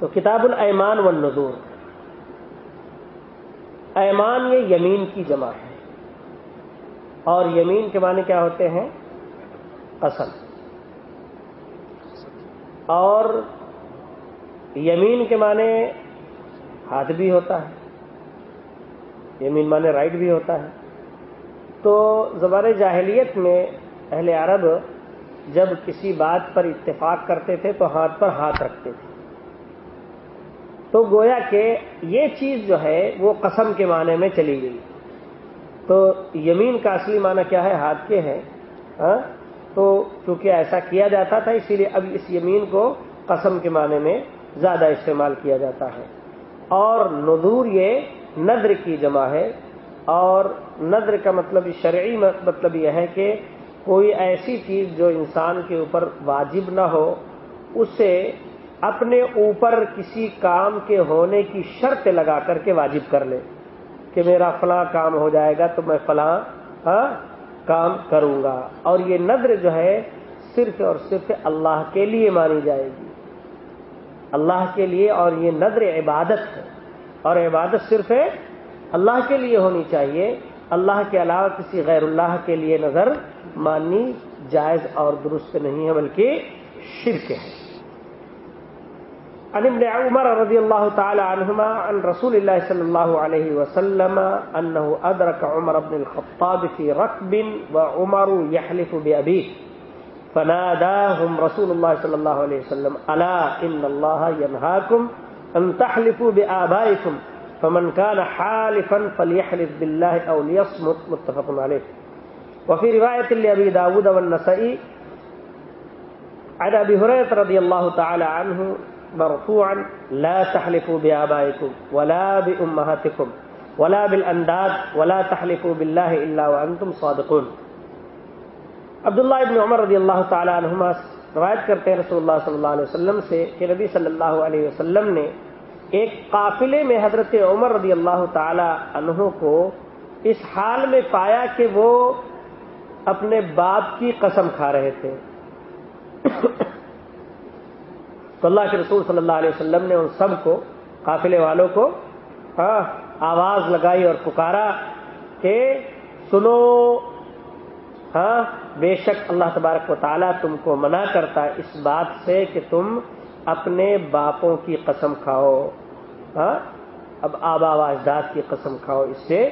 تو کتاب الایمان والنذور۔ ایمان یہ یمین کی جمع ہے۔ اور یمین کے معنی کیا ہوتے ہیں؟ قسم۔ اور یمین کے معنی ہاتھ بھی ہوتا ہے۔ یمین معنی رائٹ بھی ہوتا ہے۔ تو زبان جاہلیت میں اہل عرب جب کسی بات پر اتفاق کرتے تھے تو ہاتھ پر ہاتھ رکھتے تھے۔ تو گویا کہ یہ چیز جو ہے وہ قسم کے معنی میں چلی گئی۔ تو یمین کا اصلی معنی کیا ہے؟ ہاتھ کے ہے ہاں؟ تو چونکہ ایسا کیا جاتا تھا، اسی لیے اب اس یمین کو قسم کے معنی میں زیادہ استعمال کیا جاتا ہے۔ اور ندور یہ نظر کی جمع ہے۔ اور نظر کا مطلب شرعی مطلب یہ ہے کہ کوئی ایسی چیز جو انسان کے اوپر واجب نہ ہو، اسے اپنے اوپر کسی کام کے ہونے کی شرط لگا کر کے واجب کر لے کہ میرا فلاں کام ہو جائے گا تو میں فلاں ہاں کام کروں گا۔ اور یہ نظر جو ہے صرف اور صرف اللہ کے لیے مانی جائے گی۔ اللہ کے لیے اور یہ نظر عبادت ہے۔ اور عبادت صرف اللہ کے لیے ہونی چاہیے۔ اللہ کے علاوہ کسی غیر اللہ کے لیے نظر ماننی جائز اور درست نہیں ہے، بلکہ شرک ہے۔ عن ابن عمر رضي الله تعالى عنهما عن رسول الله صلى الله عليه وسلم أنه أدرك عمر بن الخطاب في ركب وعمر يحلف بأبيه فناداهم رسول الله صلى الله عليه وسلم ألا إن الله ينهاكم أن تحلفوا بآبائكم فمن كان حالفا فليحلف بالله أو ليصمت متفق عليه وفي رواية لأبي داود والنسائي عن أبي هريرة رضي الله تعالى عنه مرفوعا لا تحلفوا بآبائكم ولا بأمهاتكم ولا بالأنداد ولا تحلفوا بالله إلا وأنتم صادقون. عبداللہ ابن عمر رضی اللہ تعالی عنہما روایت کرتے ہیں رسول اللہ صلی اللہ علیہ وسلم سے کہ نبی صلی اللہ علیہ وسلم نے ایک قافلے میں حضرت عمر رضی اللہ تعالی عنہ کو اس حال میں پایا کہ وہ اپنے باپ کی قسم کھا رہے تھے۔ تو اللہ کے رسول صلی اللہ علیہ وسلم نے ان سب کو، قافلے والوں کو ہاں آواز لگائی اور پکارا کہ سنو۔ ہاں بے شک اللہ تبارک و تعالیٰ تم کو منع کرتا ہے اس بات سے کہ تم اپنے باپوں کی قسم کھاؤ۔ ہاں اب آبا و اجداد کی قسم کھاؤ۔ اس سے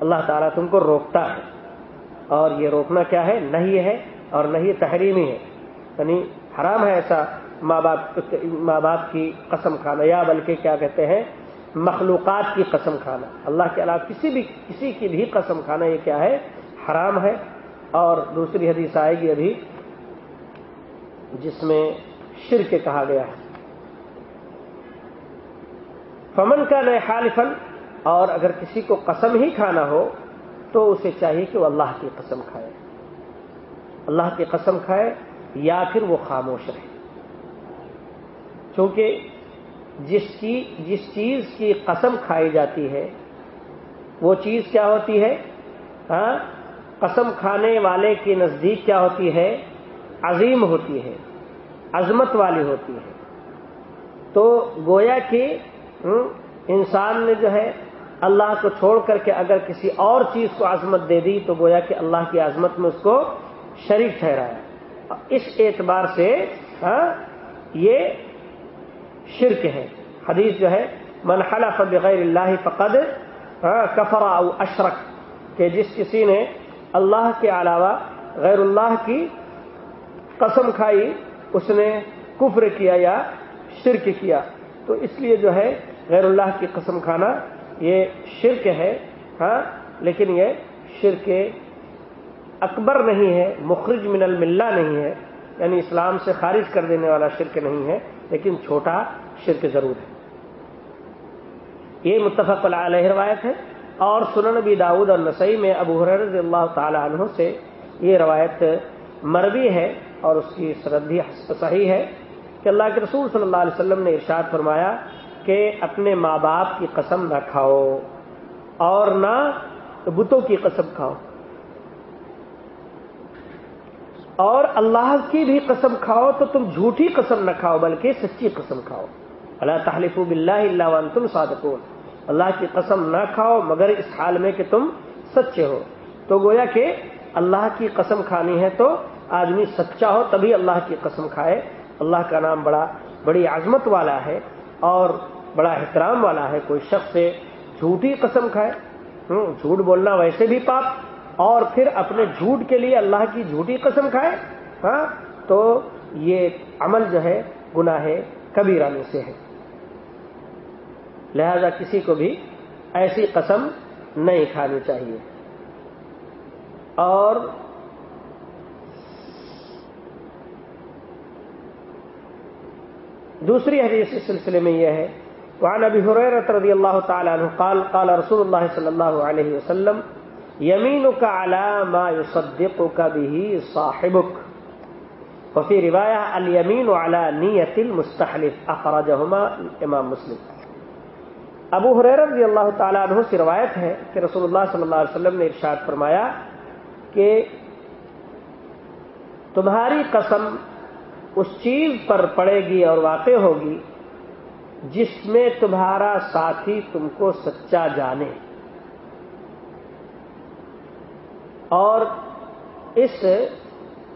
اللہ تعالیٰ تم کو روکتا ہے۔ اور یہ روکنا کیا ہے؟ نہیں ہے اور نہیں تحریمی ہے۔ یعنی حرام ہے ایسا ماں باپ ماں باپ کی قسم کھانا، یا بلکہ کیا کہتے ہیں، مخلوقات کی قسم کھانا۔ اللہ کے علاوہ کسی بھی کسی کی بھی قسم کھانا یہ کیا ہے، حرام ہے۔ اور دوسری حدیث آئے گی ابھی، جس میں شرک کہا گیا ہے۔ فمن کا نئے خالفن اور اگر کسی کو قسم ہی کھانا ہو، تو اسے چاہیے کہ وہ اللہ کی قسم کھائے۔ اللہ کی قسم کھائے یا پھر وہ خاموش رہے۔ چونکہ جس کی جس چیز کی قسم کھائی جاتی ہے، وہ چیز کیا ہوتی ہے؟ ہاں؟ قسم کھانے والے کے نزدیک کیا ہوتی ہے؟ عظیم ہوتی ہے، عظمت والی ہوتی ہے۔ تو گویا کہ انسان نے جو ہے، اللہ کو چھوڑ کر کے اگر کسی اور چیز کو عظمت دے دی، تو گویا کہ اللہ کی عظمت میں اس کو شریک ٹھہرایا۔ اس اعتبار سے ہاں یہ شرک ہے۔ حدیث جو ہے، من حلف بغیر اللہ فقد کفر او اشرک کہ جس کسی نے اللہ کے علاوہ غیر اللہ کی قسم کھائی، اس نے کفر کیا یا شرک کیا۔ تو اس لیے جو ہے، غیر اللہ کی قسم کھانا یہ شرک ہے۔ ہاں لیکن یہ شرک اکبر نہیں ہے، مخرج من الملہ نہیں ہے۔ یعنی اسلام سے خارج کر دینے والا شرک نہیں ہے، لیکن چھوٹا شرک ضرور ہے۔ یہ متفق علیہ روایت ہے۔ اور سنن نبی داود اور نسائی میں ابو رضی اللہ تعالی عنہ سے یہ روایت مروی ہے اور اس کی سردی صحیح ہے کہ اللہ کے رسول صلی اللہ علیہ وسلم نے ارشاد فرمایا کہ اپنے ماں باپ کی قسم نہ کھاؤ اور نہ بتوں کی قسم کھاؤ۔ اور اللہ کی بھی قسم کھاؤ تو تم جھوٹی قسم نہ کھاؤ، بلکہ سچی قسم کھاؤ۔ اللہ تحلف بلّہ اللہ تم صادقون۔ اللہ کی قسم نہ کھاؤ، مگر اس حال میں کہ تم سچے ہو۔ تو گویا کہ اللہ کی قسم کھانی ہے تو آدمی سچا ہو تبھی اللہ کی قسم کھائے۔ اللہ کا نام بڑا، بڑی عظمت والا ہے اور بڑا احترام والا ہے۔ کوئی شخص سے جھوٹی قسم کھائے جھوٹ بولنا ویسے بھی پاپ۔ اور پھر اپنے جھوٹ کے لیے اللہ کی جھوٹی قسم کھائے ہاں؟ تو یہ عمل جو ہے، گناہ کبیرہ میں سے ہے۔ لہذا کسی کو بھی ایسی قسم نہیں کھانی چاہیے۔ اور دوسری حدیث اس سلسلے میں یہ ہے۔ وعن ابي هريره رضي الله تعالى عنه قال قال رسول الله صلى الله عليه وسلم يمينك على ما يصدقك به صاحبك وفي روايه اليمين على نيه المستحلف اخرجهما امام مسلم. ابو حریر رضی اللہ تعالیٰ عنہ سے روایت ہے کہ رسول اللہ صلی اللہ علیہ وسلم نے ارشاد فرمایا کہ تمہاری قسم اس چیز پر پڑے گی اور واقع ہوگی جس میں تمہارا ساتھی تم کو سچا جانے۔ اور اس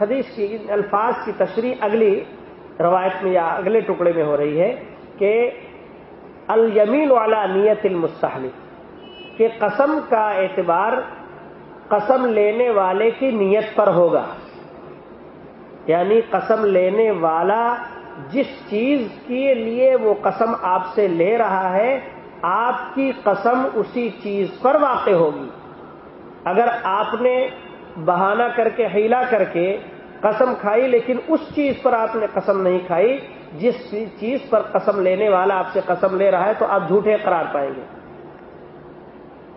حدیث کی الفاظ کی تشریح اگلی روایت میں یا اگلے ٹکڑے میں ہو رہی ہے کہ الیمین والا نیت المستحلف کہ قسم کا اعتبار قسم لینے والے کی نیت پر ہوگا۔ یعنی قسم لینے والا جس چیز کے لیے وہ قسم آپ سے لے رہا ہے، آپ کی قسم اسی چیز پر واقع ہوگی۔ اگر آپ نے بہانہ کر کے، ہیلا کر کے قسم کھائی، لیکن اس چیز پر آپ نے قسم نہیں کھائی، جس چیز پر قسم لینے والا آپ سے قسم لے رہا ہے، تو آپ جھوٹے قرار پائیں گے۔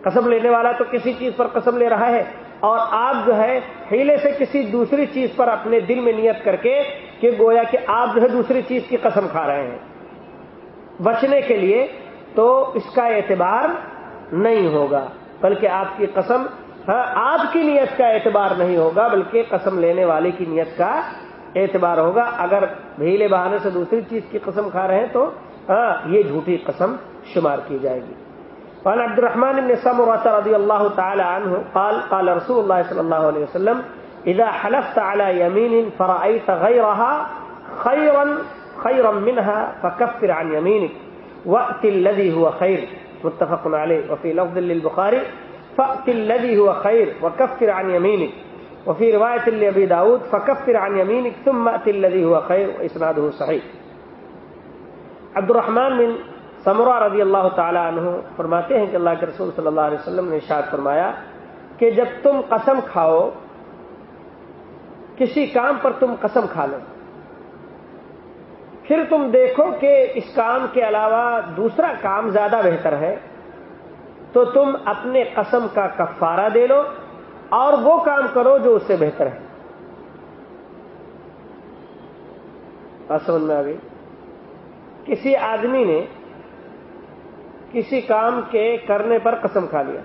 قسم لینے والا تو کسی چیز پر قسم لے رہا ہے۔ اور آپ جو ہے، ہیلے سے کسی دوسری چیز پر اپنے دل میں نیت کر کے کہ گویا کہ آپ جو ہے دوسری چیز کی قسم کھا رہے ہیں۔ بچنے کے لیے تو اس کا اعتبار نہیں ہوگا، بلکہ آپ کی قسم ہاں آپ کی نیت کا اعتبار نہیں ہوگا، بلکہ قسم لینے والے کی نیت کا اعتبار ہوگا۔ اگر بھیلے بہانے سے دوسری چیز کی قسم کھا رہے ہیں تو ہاں یہ جھوٹی قسم شمار کی جائے گی۔ قال عبد الرحمن بن سمرة رضي الله تعالى عنه قال قال رسول الله صلى الله عليه وسلم إذا حلفت على يمين فرأيت غيرها خيرا خيرا منها فكفر عن يمينك وأت الذي هو خير متفق عليه وفي لفظ للبخاري فأت الذي هو خير وكفر عن يمينك. وفي رواية لأبي داود، فكفر عن يمينك ثم أت الذي هو خير وإسناده صحيح. عبد الرحمن بن سمرا رضی اللہ تعالیٰ عنہ فرماتے ہیں کہ اللہ کے رسول صلی اللہ علیہ وسلم نے اشاد فرمایا کہ جب تم قسم کھاؤ، کسی کام پر تم قسم کھا لو۔ پھر تم دیکھو کہ اس کام کے علاوہ دوسرا کام زیادہ بہتر ہے۔ تو تم اپنے قسم کا کفارہ دے لو اور وہ کام کرو جو اس سے بہتر ہے۔ سمجھ میں آ گئی؟ کسی آدمی نے کسی کام کے کرنے پر قسم کھا لیا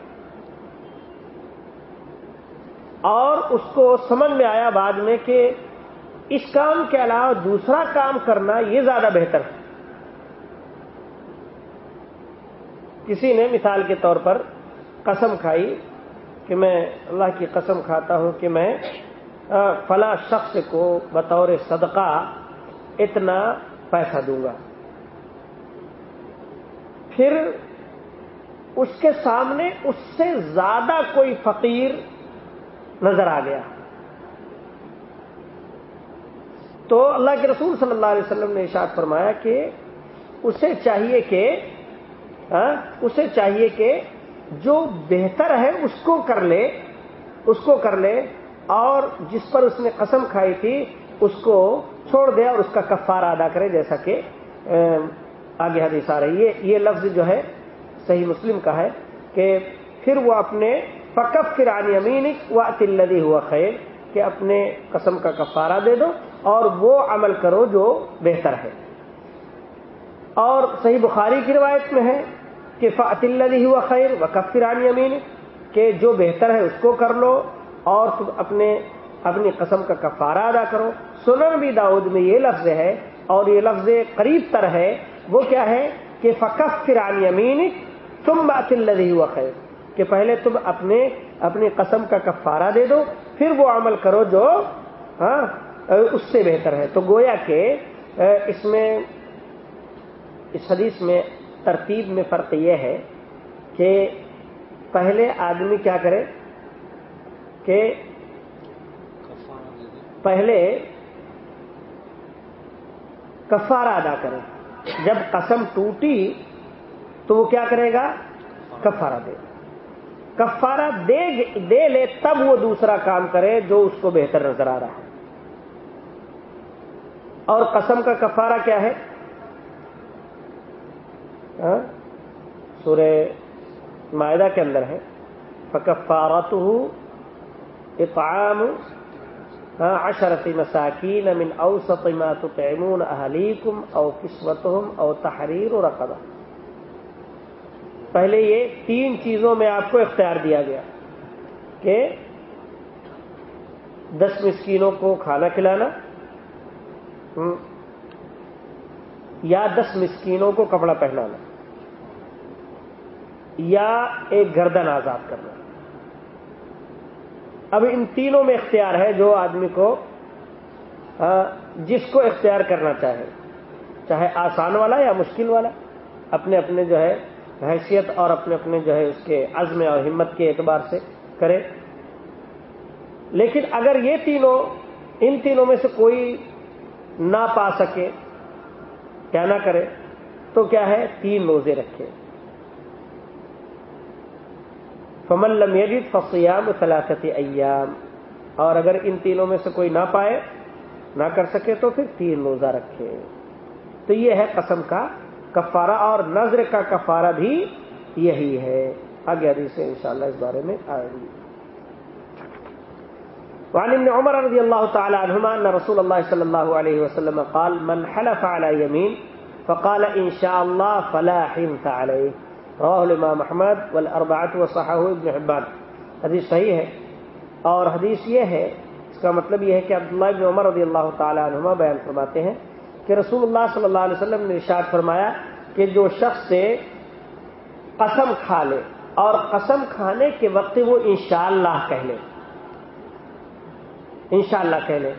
اور اس کو سمجھ میں آیا بعد میں کہ اس کام کے علاوہ دوسرا کام کرنا یہ زیادہ بہتر ہے۔ کسی نے مثال کے طور پر قسم کھائی کہ میں اللہ کی قسم کھاتا ہوں کہ میں فلاں شخص کو بطور صدقہ اتنا پیسہ دوں گا۔ پھر اس کے سامنے اس سے زیادہ کوئی فقیر نظر آ گیا۔ تو اللہ کے رسول صلی اللہ علیہ وسلم نے اشاد فرمایا کہ اسے چاہیے کہ ہاں، اسے چاہیے کہ جو بہتر ہے اس کو کر لے، اس کو کر لے، اور جس پر اس نے قسم کھائی تھی، اس کو چھوڑ دے اور اس کا کفارہ ادا کرے، جیسا کہ آگے حدیث آ رہی ہے۔ یہ لفظ جو ہے، صحیح مسلم کا ہے کہ پھر وہ اپنے فکف فرانی امین و تلدی ہوا خیر کہ اپنے قسم کا کفارہ دے دو اور وہ عمل کرو جو بہتر ہے۔ اور صحیح بخاری کی روایت میں ہے کہ فعطلدی ہوا خیر و کف فرانی امین کہ جو بہتر ہے اس کو کر لو اور تم اپنے اپنی قسم کا کفارہ ادا کرو۔ سنن بھی داؤد میں یہ لفظ ہے اور یہ لفظ قریب تر ہے۔ وہ کیا ہے؟ کہ فقف پھر عن یمین تم بات لدی ہوا خیر۔ کہ پہلے تم اپنے اپنی قسم کا کفارہ دے دو، پھر وہ عمل کرو جو ہاں اس سے بہتر ہے۔ تو گویا کہ، اس میں، اس حدیث میں ترتیب میں فرق یہ ہے کہ پہلے آدمی کیا کرے کہ پہلے کفارہ ادا کرے۔ جب قسم ٹوٹی تو وہ کیا کرے گا؟ کفارہ دے۔ کفارہ دے دے لے، تب وہ دوسرا کام کرے جو اس کو بہتر نظر آ رہا ہے۔ اور قسم کا کفارہ کیا ہے؟ ہاں؟ سورہ معدہ کے اندر ہے۔ فکفارت اطعام ہاں، عشرت مساکین من اوسط ما تطعمون اہلیکم او کسوتہم او تحریر رقبہ پہلے یہ تین چیزوں میں آپ کو اختیار دیا گیا کہ دس مسکینوں کو کھانا کھلانا یا دس مسکینوں کو کپڑا پہنانا۔ یا ایک گردن آزاد کرنا اب ان تینوں میں اختیار ہے جو آدمی کو جس کو اختیار کرنا چاہے چاہے آسان والا یا مشکل والا، اپنے اپنے جو ہے حیثیت اور اپنے اپنے جو ہے اس کے عزم اور ہمت کے اعتبار سے کرے۔ لیکن اگر یہ تینوں، ان تینوں میں سے کوئی نہ پا سکے، کیا نہ کرے، تو کیا ہے؟ تین روزے رکھے۔ فمن لم یجد فصیام ثلاثت ایام۔ اور اگر ان تینوں میں سے کوئی نہ پائے، نہ کر سکے تو پھر تین روزہ رکھے۔ تو یہ ہے قسم کا کفارہ اور نظر کا کفارہ بھی یہی ہے۔ آگے حدیث سے انشاءاللہ اس بارے میں آئے گی۔ وعن ابن عمر رضی اللہ تعالی عنہما ان رسول اللہ صلی اللہ علیہ وسلم قال، من حلف على يمين فقال ان شاء الله فلا حنث عليه رواه الامام احمد والاربعه وصححه ابن حبان۔ حدیث صحیح ہے۔ اور حدیث یہ ہے، اس کا مطلب یہ ہے کہ عبداللہ ابن عمر رضی اللہ تعالی عنہما بیان فرماتے ہیں کہ رسول اللہ صلی اللہ علیہ وسلم نے ارشاد فرمایا کہ جو شخص سے قسم کھا لے اور قسم کھانے کے وقت وہ انشاءاللہ کہہ لے۔ انشاءاللہ کہہ لے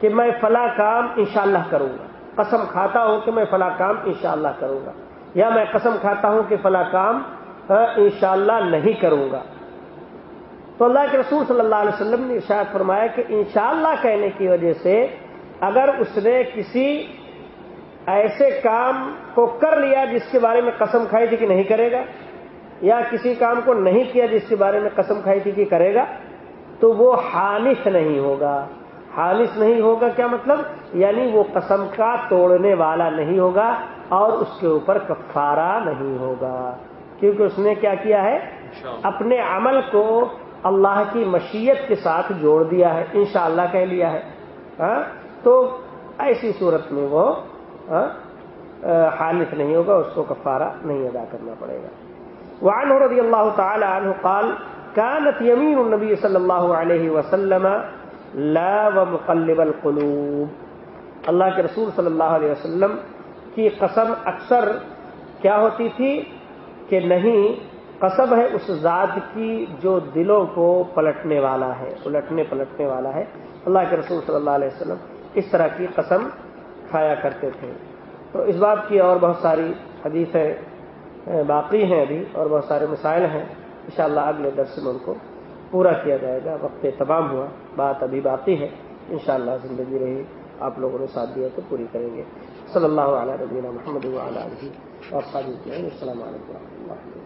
کہ میں فلاں کام انشاءاللہ کروں گا۔ قسم کھاتا ہوں کہ میں فلاں کام انشاءاللہ کروں گا۔ یا میں قسم کھاتا ہوں کہ فلاں کام انشاءاللہ نہیں کروں گا۔ تو اللہ کے رسول صلی اللہ علیہ وسلم نے ارشاد فرمایا کہ انشاءاللہ کہنے کی وجہ سے اگر اس نے کسی ایسے کام کو کر لیا جس کے بارے میں قسم کھائی تھی کہ نہیں کرے گا، یا کسی کام کو نہیں کیا جس کے بارے میں قسم کھائی تھی کہ کرے گا، تو وہ حانث نہیں ہوگا۔ حانث نہیں ہوگا کیا مطلب؟ یعنی وہ قسم کا توڑنے والا نہیں ہوگا اور اس کے اوپر کفارہ نہیں ہوگا۔ کیونکہ اس نے کیا کیا ہے؟ اپنے عمل کو اللہ کی مشیت کے ساتھ جوڑ دیا ہے انشاءاللہ کہہ لیا ہے۔ ہاں؟ تو ایسی صورت میں وہ حالف نہیں ہوگا اس کو کفارہ نہیں ادا کرنا پڑے گا۔ وعنه رضی اللہ تعالی عنہ قال كانت يمين النبي صلی اللہ علیہ وسلم لا ومقلب القلوب۔ اللہ کے رسول صلی اللہ علیہ وسلم کی قسم اکثر کیا ہوتی تھی کہ نہیں، قسم ہے اس ذات کی جو دلوں کو پلٹنے والا ہے، الٹنے پلٹنے والا ہے۔ اللہ کے رسول صلی اللہ علیہ وسلم اس طرح کی قسم کھایا کرتے تھے۔ تو اس بات کی اور بہت ساری حدیثیں باقی ہیں ابھی اور بہت سارے مسائل ہیں۔ انشاءاللہ اگلے درس میں ان کو پورا کیا جائے گا، وقت تمام ہوا، بات ابھی باقی ہے، انشاءاللہ زندگی رہی، آپ لوگوں نے ساتھ دیا تو پوری کریں گے۔ صلی اللہ علیہ ربینا محمد علیہ وسلم السلام علیکم و رحمۃ اللہ